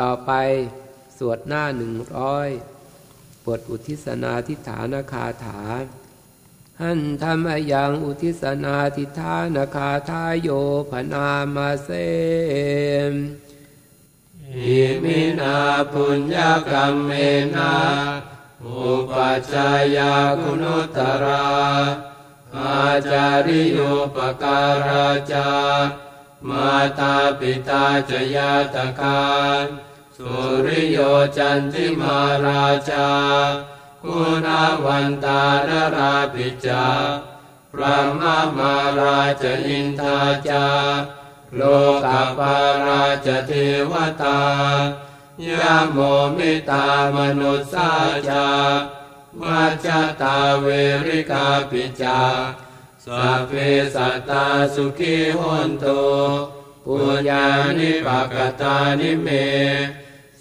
ต่อไปสวดหน้าหนึ่งร้อยบทอุทิศนาทิฐานคาถา หันธรรมยังอุทิศนาทิฐานคาทายโยพนามาเสมอิมินาปุญญกรรมเมนาอุปัชายาคุณุตราอาจาริโยปการาจา มาตาปิตาจยาตคานสุริโยจันติมาราชา คุณาวันตานราปิจาพระมามาราชอินทาจา โลกาปาราชเทวตายาโมมิตามนุสาจามาจตาเวริกาปิจา สัพเพสัตตาสุขี โหนตุ ปุญญานิปะกะตานิเม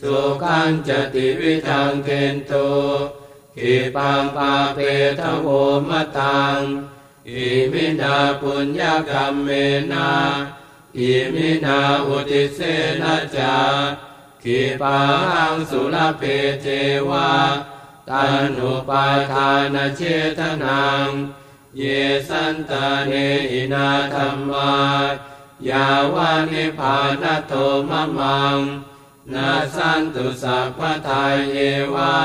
สุขัญจะ ติวิธังเทนตุ ขิปปังปาเปถะ โวมะตังอิมินาปุญญะกัมเมนะ อิมินาอุททิเสนะ จะ ขิปปาหังสุละเภ เจวะตันุปาทานเชตนัง เยสันตาเนหินาธรรมายาวานิพานโตมะมังนาสันตุสัพพทายเยวา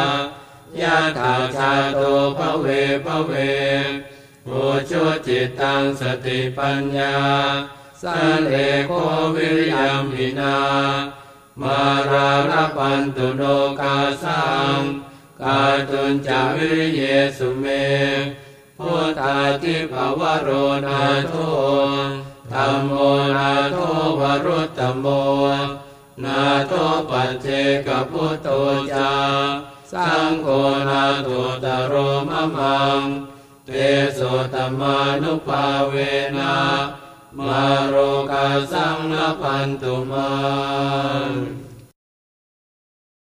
ยะถาชาโตภเวภเวโอชุจิตตังสติปัญญาสันเลโควิริยมหินา มาราลปันตุโนกาสังกาตุนจาวิริเยสุเม พุทธาทิภาวโรนาโทธรรมโมนาโทวรุตตโม นาโทปัจเจกพุทโตจาสังโฆนาโตตโรมะมัง เตโสตมานุภาเวนะมาโรกาสังนพันตุมัง